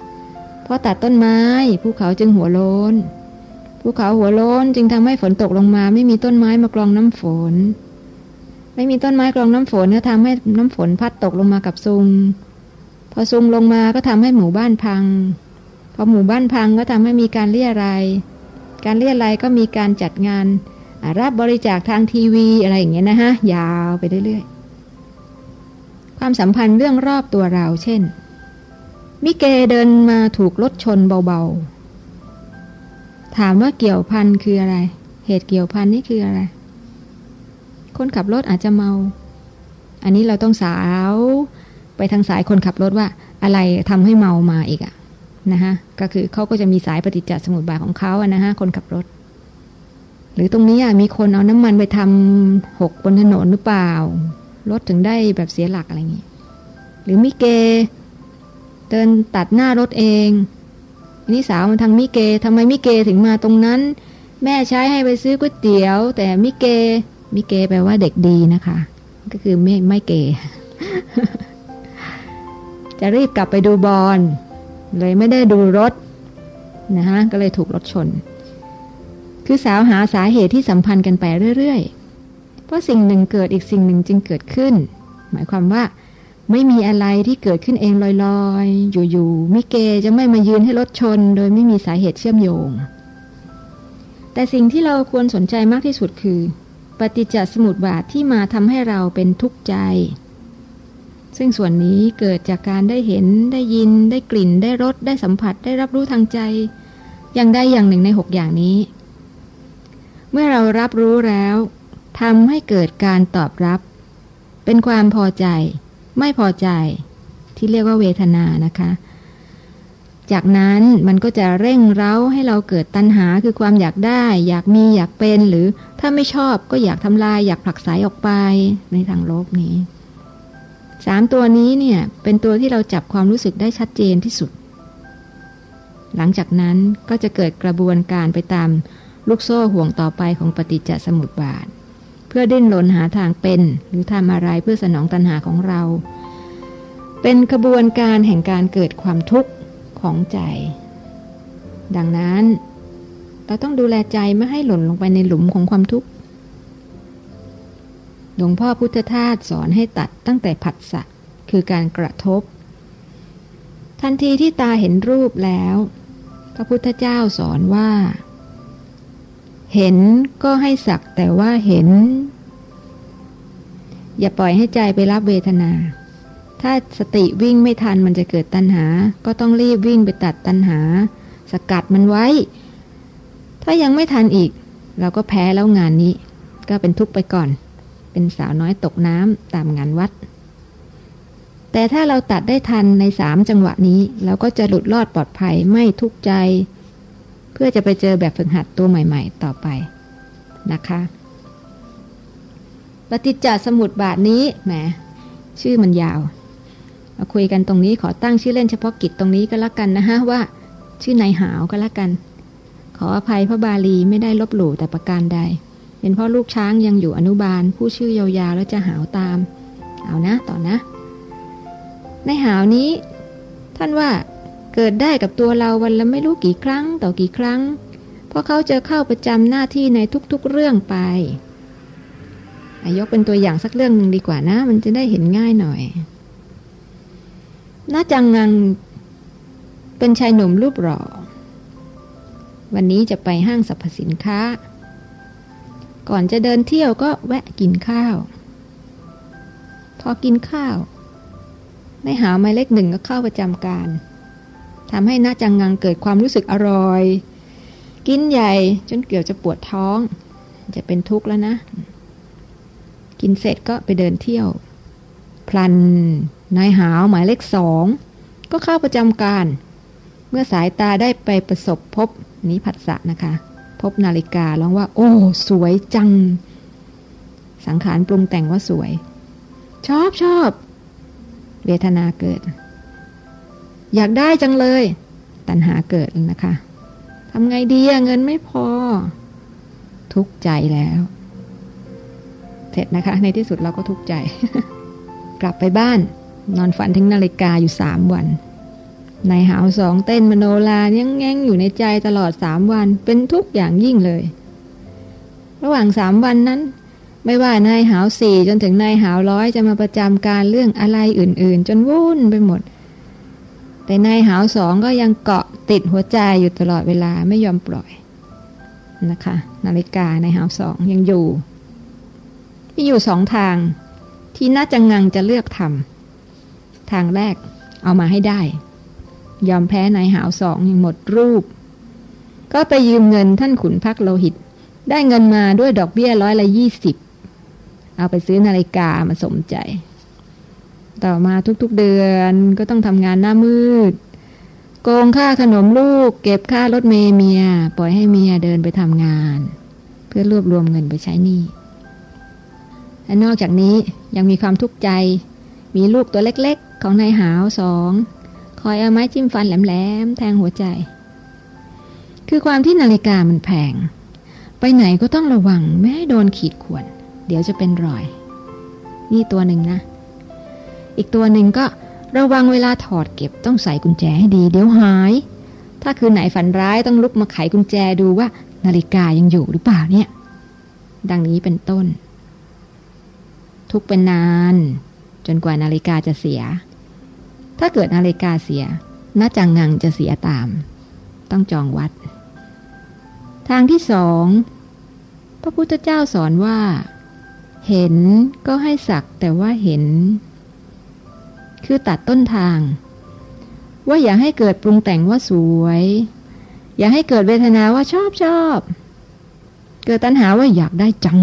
เพราะตัดต้นไม้ภูเขาจึงหัวโลนภูเขาหัวโลนจึงทำให้ฝนตกลงมา ไม่มีต้นไม้มากรองน้ำฝน ไม่มีต้นไม้กรองน้ำฝนก็ทำให้น้ำฝนพัดตกลงมากับซุง พอซุงลงมาก็ทำให้หมู่บ้านพัง พอหมู่บ้านพังก็ทำให้มีการเรียรายการเรียรายก็มีการจัดงานรับบริจาคทางทีวีอะไรอย่างเงี้ยนะฮะยาวไปเรื่อยๆความสัมพันธ์เรื่องรอบตัวเรา เช่น มิเกเดินมาถูกรถชนเบาๆ ถามว่าเกี่ยวพันคืออะไร เหตุเกี่ยวพันนี่คืออะไร คนขับรถอาจจะเมา อันนี้เราต้องสาว ไปทางสายคนขับรถว่า อะไรทำให้เมามาอีกอะนะฮะก็คือเขาก็จะมีสายปฏิจจสมุปบาทของเขาอะนะฮะคนขับรถ หรือตรงนี้อะมีคนเอาน้ำมันไปทำหกบนถนนหรือเปล่ารถถึงได้แบบเสียหลักอะไรอย่างนี้หรือมิเก เดินตัดหน้ารถเองนี่สาวมันทางมิเกทำไมมิเกถึงมาตรงนั้น แม่ใช้ให้ไปซื้อก๋วยเตี๋ยว แต่มิเกมิเกแปลว่าเด็กดีนะคะ ก็คือไม่ไม่เก จะรีบกลับไปดูบอลเลยไม่ได้ดูรถนะฮะก็เลยถูกรถชน คือสาวหาสาเหตุที่สัมพันธ์กันไปเรื่อยๆ เพราะสิ่งหนึ่งเกิดอีกสิ่งหนึ่งจึงเกิดขึ้น หมายความว่า ไม่มีอะไรที่เกิดขึ้นเองลอยๆ อยู่ๆมิเกจะไม่มายืนให้รถชน โดยไม่มีสาเหตุเชื่อมโยง แต่สิ่งที่เราควรสนใจมากที่สุดคือ ปฏิจจสมุปบาทที่มาทำให้เราเป็นทุกข์ใจ ซึ่งส่วนนี้เกิดจากการได้เห็นได้ยิน ได้กลิ่น ได้รส ได้สัมผัส ได้รับรู้ทางใจ อย่างใดอย่างหนึ่งในหกอย่างนี้ เมื่อเรารับรู้แล้วทำให้เกิดการตอบรับ เป็นความพอใจ ไม่พอใจที่เรียกว่าเวทนานะคะ จากนั้นมันก็จะเร่งเร้าให้เราเกิดตัณหาคือความอยากได้ อยากมีอยากเป็นหรือถ้าไม่ชอบก็อยากทำลาย อยากผลักไสออกไปในทางโลกนี้สามตัวนี้เนี่ยเป็นตัวที่เราจับความรู้สึกได้ชัดเจนที่สุด หลังจากนั้นก็จะเกิดกระบวนการไปตามลูกโซ่ห่วงต่อไปของปฏิจจสมุปบาท พื่อดิ้นรนหาทางเป็น หรือทำอะไรเพื่อสนองตัณหาของเรา เป็นกระบวนการแห่งการเกิดความทุกข์ของใจ ดังนั้น เราต้องดูแลใจไม่ให้หล่นลงไปในหลุมของความทุกข์หลวงพ่อพุทธทาสสอนให้ตัดตั้งแต่ผัสสะคือการกระทบ ทันทีที่ตาเห็นรูปแล้ว พระพุทธเจ้าสอนว่า เห็นก็ให้สักแต่ว่าเห็น อย่าปล่อยให้ใจไปรับเวทนา ถ้าสติวิ่งไม่ทันมันจะเกิดตัณหา ก็ต้องรีบวิ่งไปตัดตัณหา สกัดมันไว้ ถ้ายังไม่ทันอีก เราก็แพ้แล้วงานนี้ ก็เป็นทุกข์ไปก่อน เป็นสาวน้อยตกน้ำตามงานวัด แต่ถ้าเราตัดได้ทันในสามจังหวะนี้ เราก็จะหลุดรอดปลอดภัยไม่ทุกข์ใจ เพื่อจะไปเจอแบบฝึกหัดตัวใหม่ ๆ ต่อไปนะคะ ปฏิจจสมุดบาทนี้แหมชื่อมันยาวมาคุยกันตรงนี้ขอตั้งชื่อเล่นเฉพาะกิจตรงนี้ก็แล้วกันนะฮะว่า ชื่อนายหาวก็แล้วกัน ขออภัยพระบาลีไม่ได้ลบหลู่แต่ประการใด เป็นเพราะลูกช้างยังอยู่อนุบาล ผู้ชื่อยาวๆแล้วจะหาวตาม เอานะต่อนะ ในหาวนี้ ท่านว่า เกิดได้กับตัวเราวันละไม่รู้กี่ครั้งต่อกี่ครั้ง เพราะเขาจะเข้าประจำหน้าที่ในทุกๆเรื่องไปยกเป็นตัวอย่างสักเรื่องหนึ่งดีกว่านะ มันจะได้เห็นง่ายหน่อยน้าจังงังเป็นชายหนุ่มรูปหล่อ วันนี้จะไปห้างสรรพสินค้า ก่อนจะเดินเที่ยวก็แวะกินข้าว พอกินข้าวในหาไม้เล็กหนึ่งก็เข้าประจำการ ทำให้น้าจังงังเกิดความรู้สึกอร่อย กินใหญ่จนเกือบจะปวดท้อง จะเป็นทุกข์แล้วนะ กินเสร็จก็ไปเดินเที่ยว พลัน นายหาวหมายเลขสองก็เข้าประจำการ เมื่อสายตาได้ไปประสบพบนี้ผัสสะนะคะ พบนาฬิการ้องว่า โอ้ สวยจัง สังขารปรุงแต่งว่าสวย ชอบชอบเวทนาเกิด อยากได้จังเลย ตัณหาเกิดนะคะทำไงดีเงินไม่พอ ทุกใจแล้ว เสร็จนะคะ ในที่สุดเราก็ทุกใจ กลับไปบ้าน นอนฝันถึงนาฬิกาอยู่สามวันในหาวสองเต้นมโนลายังแง่งอยู่ในใจตลอดสามวันเป็นทุกอย่างยิ่งเลย ระหว่างสามวันนั้น ไม่ว่านายหาวสี่จนถึงนายหาวร้อยจะมาประจำการเรื่องอะไรอื่น ๆ จนวุ่นไปหมด แต่นายหาวสองก็ยังเกาะติดหัวใจอยู่ตลอดเวลาไม่ยอมปล่อยนะคะ นาฬิกาในหาวสองยังอยู่ มีอยู่สองทาง ที่น่าจะงังจะเลือกทำทางแรกเอามาให้ได้ ยอมแพ้นายหาวสองยังหมดรูป ก็ไปยืมเงินท่านขุนพักโลหิต ได้เงินมาด้วยดอกเบี้ยร้อยละยี่สิบเอาไปซื้อนาฬิกามาสมใจ ต่อมาทุกๆเดือนก็ต้องทำงานหน้ามืด โกงค่าขนมลูก เก็บค่ารถเมเมีย ปล่อยให้เมียเดินไปทำงาน เพื่อรวบรวมเงินไปใช้หนี้และนอกจากนี้ยังมีความทุกข์ใจ มีลูกตัวเล็กๆ ของนายหาวสองคอยเอาไม้จิ้มฟันแหลมๆ แทงหัวใจ คือความที่นาฬิกามันแพง ไปไหนก็ต้องระวังไม่ให้โดนขีดข่วน เดี๋ยวจะเป็นรอย นี่ตัวหนึ่งนะ อีกตัวหนึ่งก็ระวังเวลาถอดเก็บต้องใส่กุญแจให้ดีเดี๋ยวหาย ถ้าคือไหนฝันร้ายต้องลุกมาไขกุญแจดูว่า นาฬิกายังอยู่หรือเปล่าเนี่ย ดังนี้เป็นต้น ทุกเป็นนาน จนกว่านาฬิกาจะเสีย ถ้าเกิดนาฬิกาเสียน้าจังงังจะเสียตาม ต้องจองวัด ทางที่สองพระพุทธเจ้าสอนว่า เห็นก็ให้สักแต่ว่าเห็น คือตัดต้นทาง ว่าอย่าให้เกิดปรุงแต่งว่าสวย อย่าให้เกิดเวทนาว่าชอบชอบ เกิดตัณหาว่าอยากได้จัง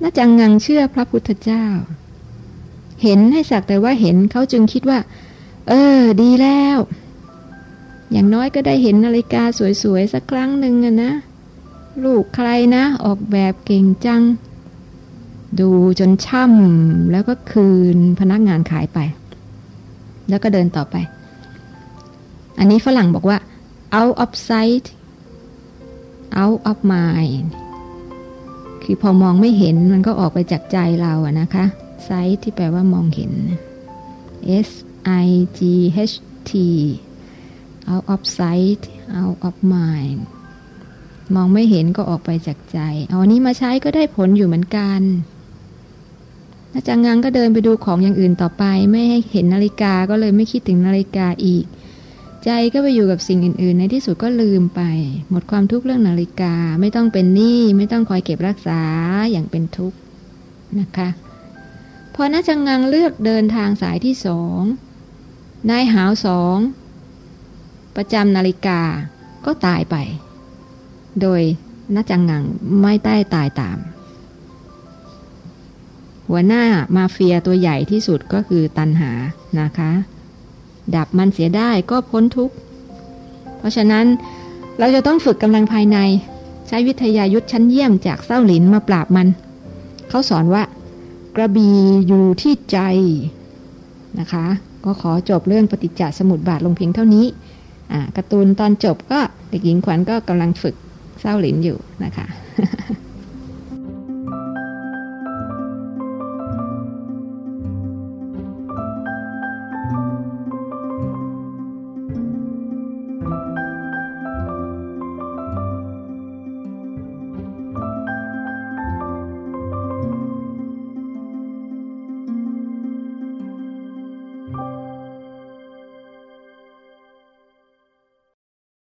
น่าจังงังเชื่อพระพุทธเจ้า เห็นให้สักแต่ว่าเห็นเขาจึงคิดว่า เออ ดีแล้ว อย่างน้อยก็ได้เห็นนาฬิกาสวยๆสักครั้งหนึ่งนะลูกใครนะ ออกแบบเก่งจัง ดูจนช่ำแล้วก็คืนพนักงานขายไป แล้วก็เดินต่อไป อันนี้ฝรั่งบอกว่า out of sight out of mind คือพอมองไม่เห็นมันก็ออกไปจากใจเราอะนะคะ sight ที่แปลว่ามองเห็น S I G H T out of sight out of mind มองไม่เห็นก็ออกไปจากใจ เอาอันนี้มาใช้ก็ได้ผลอยู่เหมือนกัน อาจารย์งังก็เดินไปดูของอย่างอื่นต่อไป ไม่ให้เห็นนาฬิกาก็เลยไม่คิดถึงนาฬิกาอีก ใจก็ไปอยู่กับสิ่งอื่น ๆ ในที่สุดก็ลืมไป หมดความทุกข์เรื่องนาฬิกาไม่ต้องเป็นหนี้ไม่ต้องคอยเก็บรักษาอย่างเป็นทุกข์นะคะพอนาจังงังเลือกเดินทางสายที่สองนายหาวสองประจำนาฬิกาก็ตายไป โดยนาจังงังไม่ใต้ตายตาม หัวหน้ามาเฟียตัวใหญ่ที่สุดก็คือตันหานะคะ ดับมันเสียได้ก็พ้นทุกข์พราะฉะนั้นเราจะต้องฝึกกำลังภายใน ใช้วิทยายุทธชั้นเยี่ยมจากเศร้าหลินมาปราบมัน เขาสอนว่า กระบีอยู่ที่ใจนะคะ ก็ขอจบเรื่องปฏิจจสมุทบาทลงเพียงเท่านี้การ์ตูนตอนจบก็เด็กหญิงขวัญก็กำลังฝึกเศร้าหลินอยู่นะคะ